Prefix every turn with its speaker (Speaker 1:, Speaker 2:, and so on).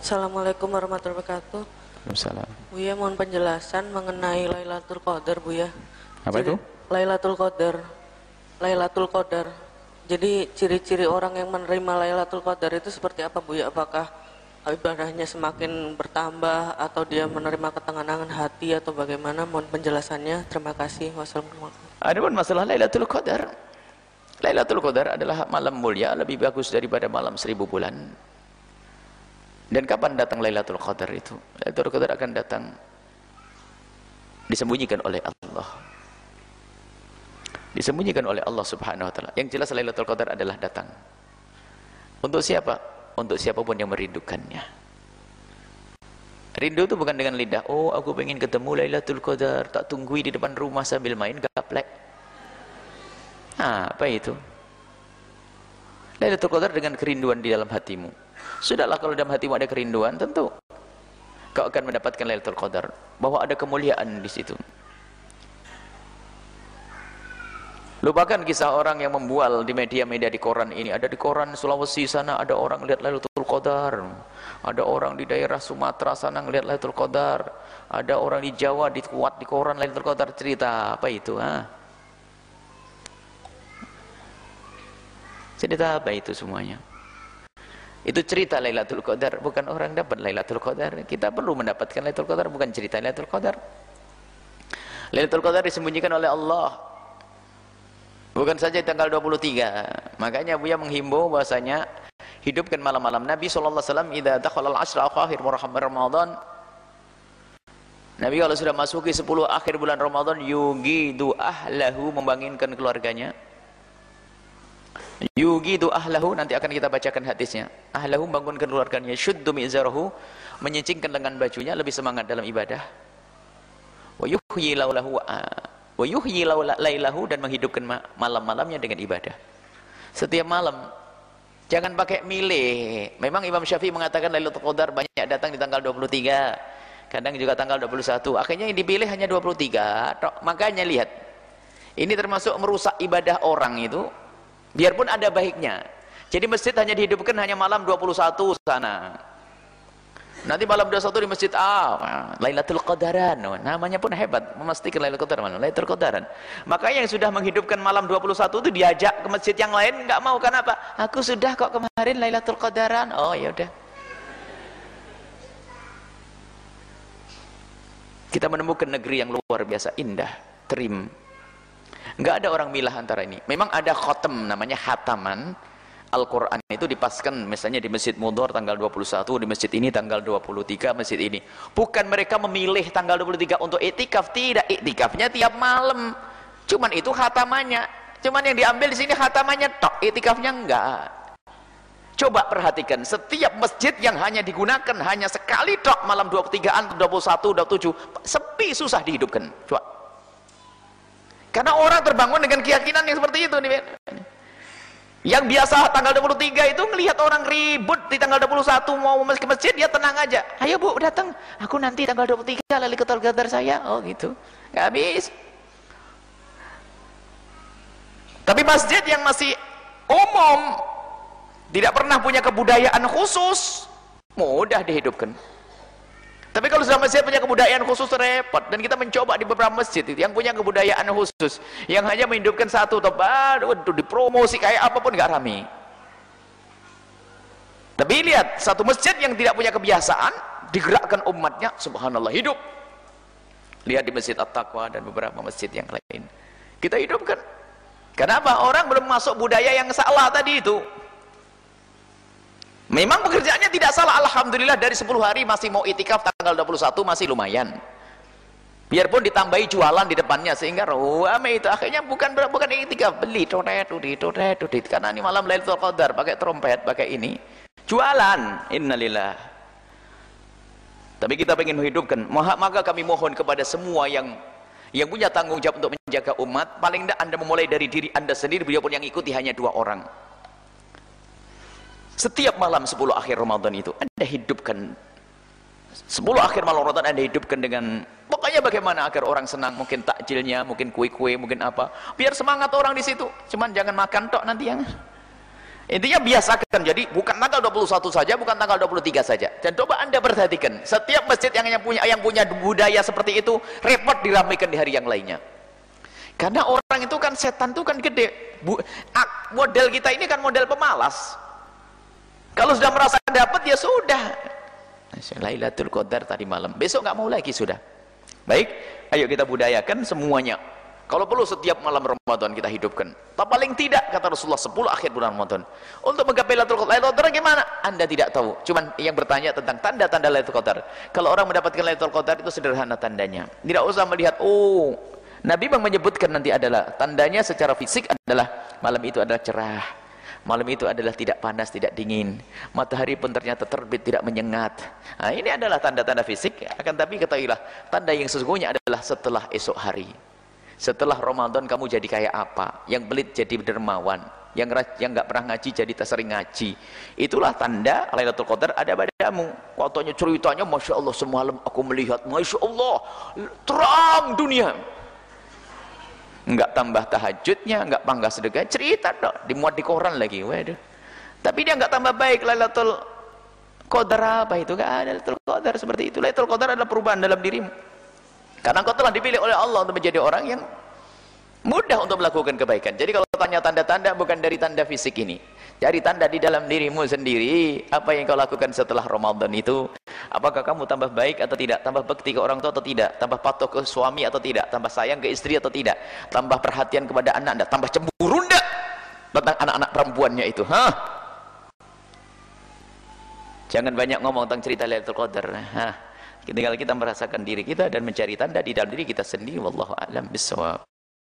Speaker 1: Assalamualaikum warahmatullahi wabarakatuh.
Speaker 2: Waalaikumsalam.
Speaker 1: Buya mohon penjelasan mengenai Lailatul Qadar Buya.
Speaker 2: Apa itu?
Speaker 1: Lailatul Qadar. Lailatul Qadar. Jadi ciri-ciri orang yang menerima Lailatul Qadar itu seperti apa Buya? Apakah ibadahnya semakin bertambah atau dia menerima ketenangan hati atau bagaimana? Mohon penjelasannya. Terima kasih. Wassalamualaikum.
Speaker 2: Adapun masalah Lailatul Qadar. Lailatul Qadar adalah malam mulia lebih bagus daripada malam seribu bulan. Dan kapan datang Lailatul Qadar itu? Lailatul Qadar akan datang disembunyikan oleh Allah. Disembunyikan oleh Allah Subhanahu wa taala. Yang jelas Lailatul Qadar adalah datang. Untuk siapa? Untuk siapa pun yang merindukannya. Rindu itu bukan dengan lidah. Oh, aku pengen ketemu Lailatul Qadar, tak tunggui di depan rumah sambil main gaplek. Nah, apa itu? Lailatul Qadar dengan kerinduan di dalam hatimu. Sudahlah kalau dalam hatimu ada kerinduan, tentu kau akan mendapatkan Lailatul Qadar. Bahwa ada kemuliaan di situ. Lupakan kisah orang yang membual di media-media di koran ini. Ada di koran Sulawesi sana ada orang lihat Lailatul Qadar. Ada orang di daerah Sumatera sana ngelihat Lailatul Qadar. Ada orang di Jawa dikuat di koran Lailatul Qadar cerita apa itu? Ha? Cerita apa itu semuanya? Itu cerita Lailatul Qadar, bukan orang dapat Lailatul Qadar. Kita perlu mendapatkan Lailatul Qadar, bukan cerita Lailatul Qadar. Lailatul Qadar disembunyikan oleh Allah. Bukan saja tanggal 23. Makanya Buya menghimbau bahasanya hidupkan malam-malam Nabi sallallahu alaihi wasallam idza dakhala al-ashra akhir Ramadan Nabi kalau sudah masuki 10 akhir bulan Ramadan yugidu ahlahu membangunkan keluarganya. Yugidu ahlahu nanti akan kita bacakan hadisnya. Ahlahu bangunkan keluarganya syuddu mizarahu menyincingkan lengan bajunya lebih semangat dalam ibadah. Wa yuhyi lahu wa yuhyi lailahu dan menghidupkan malam-malamnya dengan ibadah. Setiap malam jangan pakai milih. Memang Imam Syafi'i mengatakan Lailatul Qadar banyak datang di tanggal 23. Kadang juga tanggal 21. Akhirnya yang dipilih hanya 23. Makanya lihat. Ini termasuk merusak ibadah orang itu. Biarpun ada baiknya. Jadi masjid hanya dihidupkan hanya malam 21 sana. Nanti malam 21 di masjid A, Lailatul Qadaran. Namanya pun hebat, memastikan Lailatul Qadaran. Lailatul Qadaran. Maka yang sudah menghidupkan malam 21 itu diajak ke masjid yang lain enggak mau kenapa? Aku sudah kok kemarin Lailatul Qadaran. Oh ya udah. Kita menemukan negeri yang luar biasa indah, terim. Enggak ada orang milah antara ini. Memang ada khotem namanya hataman Al-Quran itu dipaskan misalnya di Masjid Mudor tanggal 21, di masjid ini tanggal 23, masjid ini. Bukan mereka memilih tanggal 23 untuk itikaf, tidak. Itikafnya tiap malam. Cuman itu khatamannya. Cuman yang diambil di sini khatamannya tok, itikafnya enggak. Coba perhatikan, setiap masjid yang hanya digunakan hanya sekali tok malam 23-an, 21, 27, sepi susah dihidupkan. Coba. Karena orang terbangun dengan keyakinan yang seperti itu nih. Yang biasa tanggal 23 itu melihat orang ribut di tanggal 21 mau ke masjid dia tenang aja. Ayo Bu datang. Aku nanti tanggal 23 lali gadar saya. Oh gitu. Gak habis. Tapi masjid yang masih umum tidak pernah punya kebudayaan khusus mudah dihidupkan. Tapi kalau sudah masjid punya kebudayaan khusus repot dan kita mencoba di beberapa masjid itu yang punya kebudayaan khusus yang hanya menghidupkan satu atau baru dipromosi kayak apa pun nggak rame. Tapi lihat satu masjid yang tidak punya kebiasaan digerakkan umatnya subhanallah hidup. Lihat di Masjid At-Taqwa dan beberapa masjid yang lain. Kita hidupkan. Kenapa? Orang belum masuk budaya yang salah tadi itu. Memang pekerjaannya tidak salah. Alhamdulillah dari 10 hari masih mau itikaf tanggal 21 masih lumayan. Biarpun ditambahi jualan di depannya sehingga ramai itu. Akhirnya bukan bukan itikaf. Beli toret udit toret karena ini malam Lailatul Qadar pakai trompet pakai ini. Jualan. Innalillah tapi kita ingin menghidupkan maka kami mohon kepada semua yang yang punya tanggung jawab untuk menjaga umat. Paling tidak anda memulai dari diri anda sendiri. Biarpun yang ikuti hanya dua orang setiap malam 10 akhir Ramadan itu Anda hidupkan 10 akhir malam Ramadan Anda hidupkan dengan pokoknya bagaimana agar orang senang mungkin takjilnya, mungkin kue-kue, mungkin apa biar semangat orang di situ cuman jangan makan tok nanti yang Intinya biasakan. Jadi bukan tanggal 21 saja, bukan tanggal 23 saja. Dan coba Anda perhatikan, setiap masjid yang punya yang punya budaya seperti itu repot diramaikan di hari yang lainnya. Karena orang itu kan setan itu kan gede. Bu, model kita ini kan model pemalas. Kalau sudah merasa dapat ya sudah. Lailatul Qadar tadi malam. Besok nggak mau lagi sudah. Baik, ayo kita budayakan semuanya. Kalau perlu setiap malam Ramadan kita hidupkan. Tak paling tidak kata Rasulullah 10 akhir bulan Ramadan. Untuk menggapai. Lailatul Qadar gimana? Anda tidak tahu. Cuman yang bertanya tentang tanda-tanda Lailatul Qadar. Kalau orang mendapatkan Lailatul Qadar itu sederhana tandanya. Tidak usah melihat oh Nabi bang menyebutkan nanti adalah tandanya secara fisik adalah malam itu adalah cerah. Malam itu adalah tidak panas, tidak dingin. Matahari pun ternyata terbit, tidak menyengat. Nah, ini adalah tanda-tanda fisik. Akan tapi ketahuilah, tanda yang sesungguhnya adalah setelah esok hari. Setelah Ramadan kamu jadi kayak apa? Yang belit jadi dermawan, yang yang nggak pernah ngaji jadi tak sering ngaji. Itulah tanda Lailatul Qadar ada padamu. Katanya ceritanya Masya Allah semalam aku melihat Masya Allah terang dunia. Enggak tambah tahajudnya, enggak panggah sedekah, cerita dong, dimuat di koran lagi. Waduh. Tapi dia enggak tambah baik Lailatul Qadar apa itu? Enggak ada Lailatul Qadar seperti itu. Lailatul Qadar adalah perubahan dalam dirimu. Karena kau telah dipilih oleh Allah untuk menjadi orang yang mudah untuk melakukan kebaikan. Jadi kalau tanya tanda-tanda bukan dari tanda fisik ini. Cari tanda di dalam dirimu sendiri. Apa yang kau lakukan setelah Ramadan itu. Apakah kamu tambah baik atau tidak? Tambah bekti ke orang tua atau tidak? Tambah patuh ke suami atau tidak? Tambah sayang ke istri atau tidak? Tambah perhatian kepada anak anda? Tambah cemburu enggak? Tentang anak-anak perempuannya itu. Hah? Jangan banyak ngomong tentang cerita Lailatul Qadar. Hah? tinggal kita merasakan diri kita dan mencari tanda di dalam diri kita sendiri wallahu a'lam bissawab